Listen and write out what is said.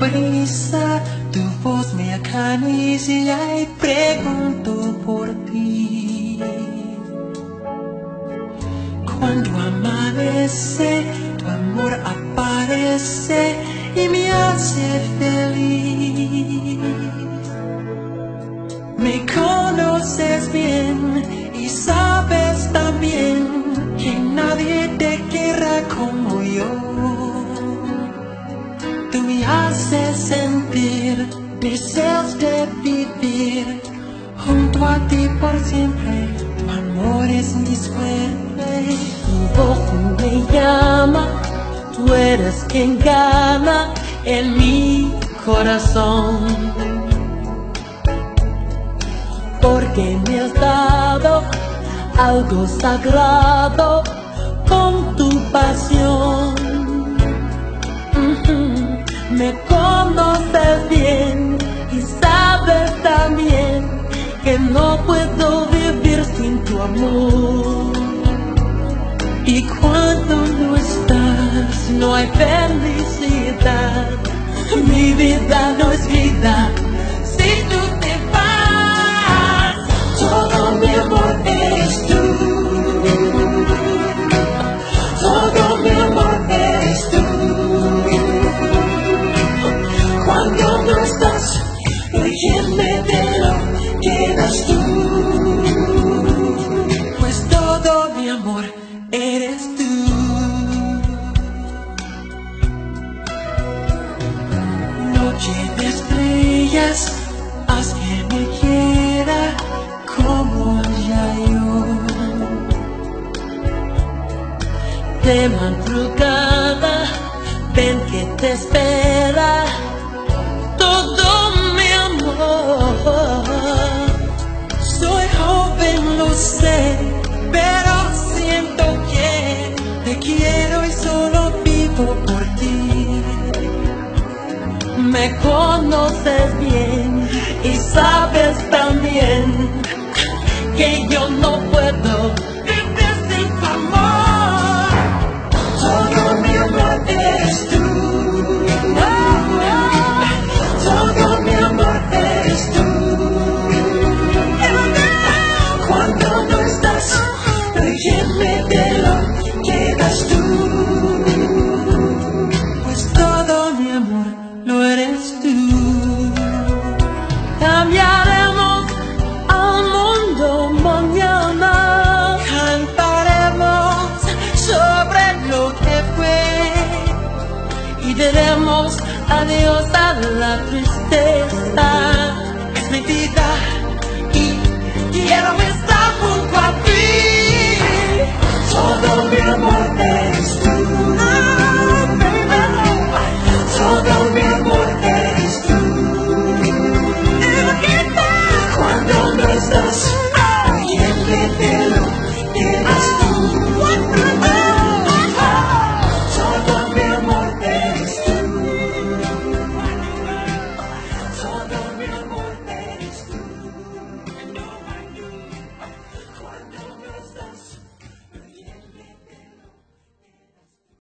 brisa, tu voz me acaricia y pregunto por ti. Cuando amanece, tu amor aparece y me hace feliz. Deseos de vivir junto a ti por siempre. Tu amor es mi suerte. Tu voz me llama, tú eres quien gana en mi corazón. Porque me has dado algo sagrado que no puedo vivir sin tu amor. Y cuando no estás, No hay felicidad, mi vida no es vida. De estrellas, haz que me quiera como ya yo. De madrugada, ven que te espera Me conoces bien y sabes también que yo no puedo Vivir sin tu amor. Todo mi amor eres tú. Todo mi amor eres tú. Cuando no estás, me diremos adiós a la tristeza.